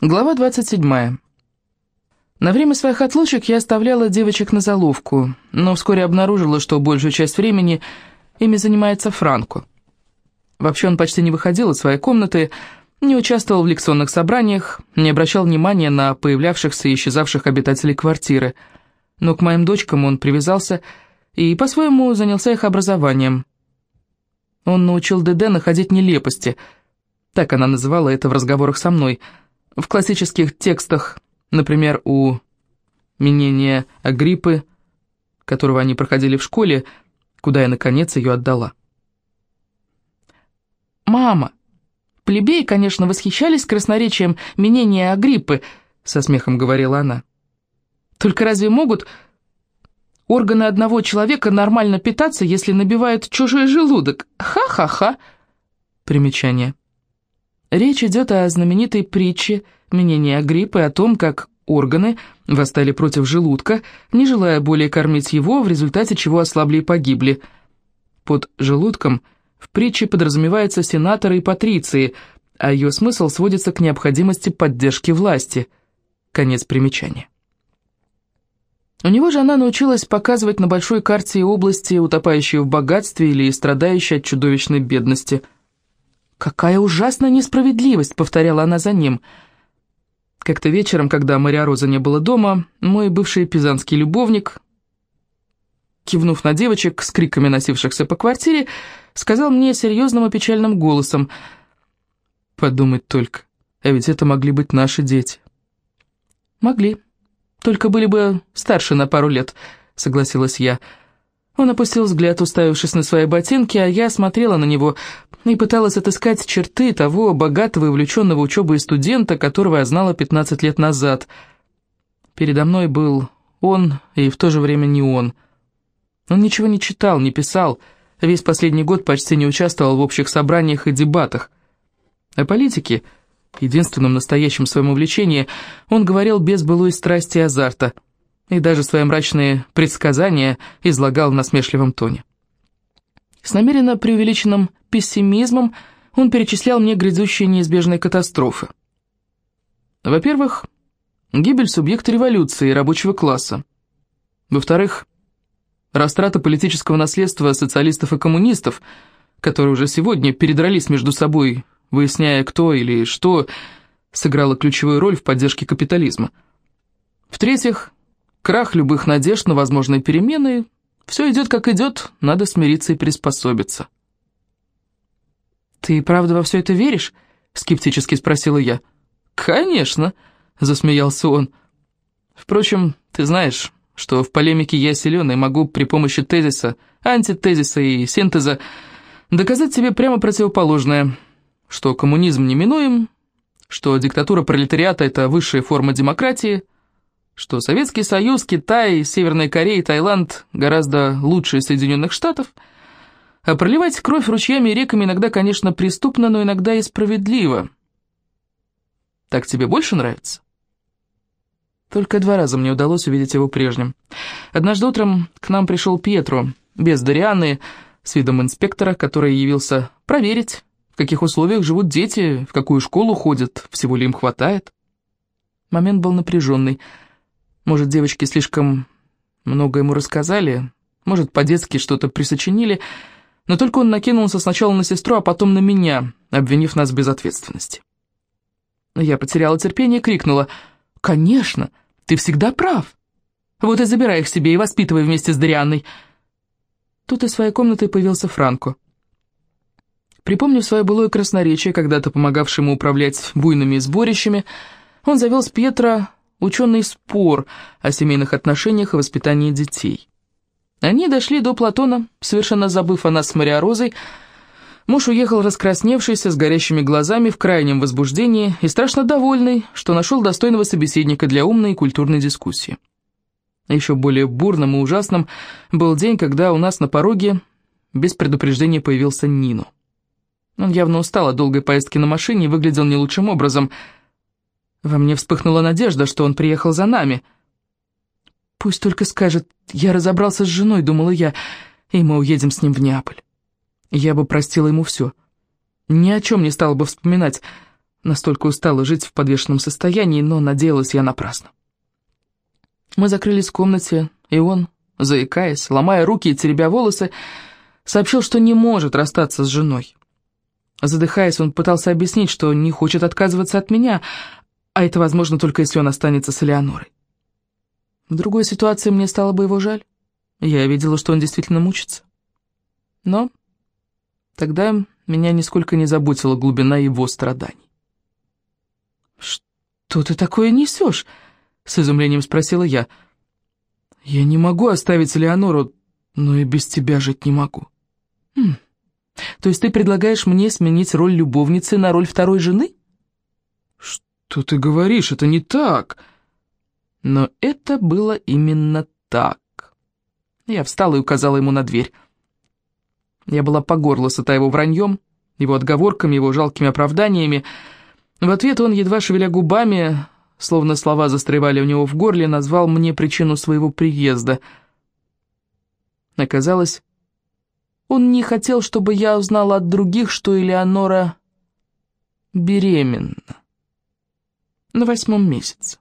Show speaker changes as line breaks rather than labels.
Глава 27. На время своих отлучек я оставляла девочек на заловку, но вскоре обнаружила, что большую часть времени ими занимается Франко. Вообще он почти не выходил из своей комнаты, не участвовал в лекционных собраниях, не обращал внимания на появлявшихся и исчезавших обитателей квартиры. Но к моим дочкам он привязался и по-своему занялся их образованием. Он научил ДД находить нелепости, так она называла это в разговорах со мной – в классических текстах, например, у Минения Агриппы, которого они проходили в школе, куда я, наконец, ее отдала. «Мама, плебеи, конечно, восхищались красноречием Минения Агриппы», — со смехом говорила она. «Только разве могут органы одного человека нормально питаться, если набивают чужой желудок? Ха-ха-ха!» Примечание. Речь идет о знаменитой притче Менения Агриппы о том, как органы восстали против желудка, не желая более кормить его, в результате чего ослабли и погибли. Под желудком в притче подразумеваются сенаторы и патриции, а ее смысл сводится к необходимости поддержки власти. Конец примечания. У него же она научилась показывать на большой карте области, утопающие в богатстве или страдающие от чудовищной бедности – «Какая ужасная несправедливость!» — повторяла она за ним. Как-то вечером, когда Мария Роза не было дома, мой бывший пизанский любовник, кивнув на девочек с криками носившихся по квартире, сказал мне серьезным и печальным голосом, «Подумать только, а ведь это могли быть наши дети». «Могли, только были бы старше на пару лет», — согласилась я, — он опустил взгляд, уставившись на свои ботинки, а я смотрела на него и пыталась отыскать черты того богатого и увлеченного учебой студента, которого я знала 15 лет назад. Передо мной был он и в то же время не он. Он ничего не читал, не писал, весь последний год почти не участвовал в общих собраниях и дебатах. О политике, единственном настоящем своем увлечении, он говорил без былой страсти и азарта – и даже свои мрачные предсказания излагал в насмешливом тоне. С намеренно преувеличенным пессимизмом он перечислял мне грядущие неизбежные катастрофы. Во-первых, гибель субъекта революции рабочего класса. Во-вторых, растрата политического наследства социалистов и коммунистов, которые уже сегодня передрались между собой, выясняя, кто или что сыграло ключевую роль в поддержке капитализма. В-третьих, Крах любых надежд на возможные перемены. Все идет как идет, надо смириться и приспособиться. «Ты правда во все это веришь?» — скептически спросила я. «Конечно», — засмеялся он. «Впрочем, ты знаешь, что в полемике я силен и могу при помощи тезиса, антитезиса и синтеза доказать тебе прямо противоположное, что коммунизм неминуем, что диктатура пролетариата — это высшая форма демократии — что Советский Союз, Китай, Северная Корея и Таиланд гораздо лучше Соединенных Штатов, а проливать кровь ручьями и реками иногда, конечно, преступно, но иногда и справедливо. Так тебе больше нравится? Только два раза мне удалось увидеть его прежним. Однажды утром к нам пришел Пьетро, без Дорианы, с видом инспектора, который явился проверить, в каких условиях живут дети, в какую школу ходят, всего ли им хватает. Момент был напряженный — может, девочки слишком много ему рассказали, может, по-детски что-то присочинили, но только он накинулся сначала на сестру, а потом на меня, обвинив нас в безответственности. Я потеряла терпение и крикнула, «Конечно, ты всегда прав. Вот и забирай их себе и воспитывай вместе с Дарианной». Тут из своей комнаты появился Франко. Припомнив свое былое красноречие, когда-то помогавшее ему управлять буйными сборищами, он завел с Пьетро ученый спор о семейных отношениях и воспитании детей. Они дошли до Платона, совершенно забыв о нас с Мариорозой. Муж уехал раскрасневшийся, с горящими глазами, в крайнем возбуждении и страшно довольный, что нашел достойного собеседника для умной и культурной дискуссии. Еще более бурным и ужасным был день, когда у нас на пороге без предупреждения появился Нину. Он явно устал от долгой поездки на машине и выглядел не лучшим образом – во мне вспыхнула надежда, что он приехал за нами. «Пусть только скажет, я разобрался с женой», — думала я, — «и мы уедем с ним в Неаполь». Я бы простила ему все. Ни о чем не стала бы вспоминать. Настолько устала жить в подвешенном состоянии, но надеялась я напрасно. Мы закрылись в комнате, и он, заикаясь, ломая руки и теребя волосы, сообщил, что не может расстаться с женой. Задыхаясь, он пытался объяснить, что не хочет отказываться от меня, а это возможно только если он останется с Элеонорой. В другой ситуации мне стало бы его жаль. Я видела, что он действительно мучится. Но тогда меня нисколько не заботила глубина его страданий. «Что ты такое несешь?» — с изумлением спросила я. «Я не могу оставить Леонору, но и без тебя жить не могу». «Хм. То есть ты предлагаешь мне сменить роль любовницы на роль второй жены?» «Что ты говоришь? Это не так!» Но это было именно так. Я встала и указала ему на дверь. Я была по горло сыта его враньем, его отговорками, его жалкими оправданиями. В ответ он, едва шевеля губами, словно слова застревали у него в горле, назвал мне причину своего приезда. Оказалось, он не хотел, чтобы я узнала от других, что Элеонора беременна на восьмом месяце.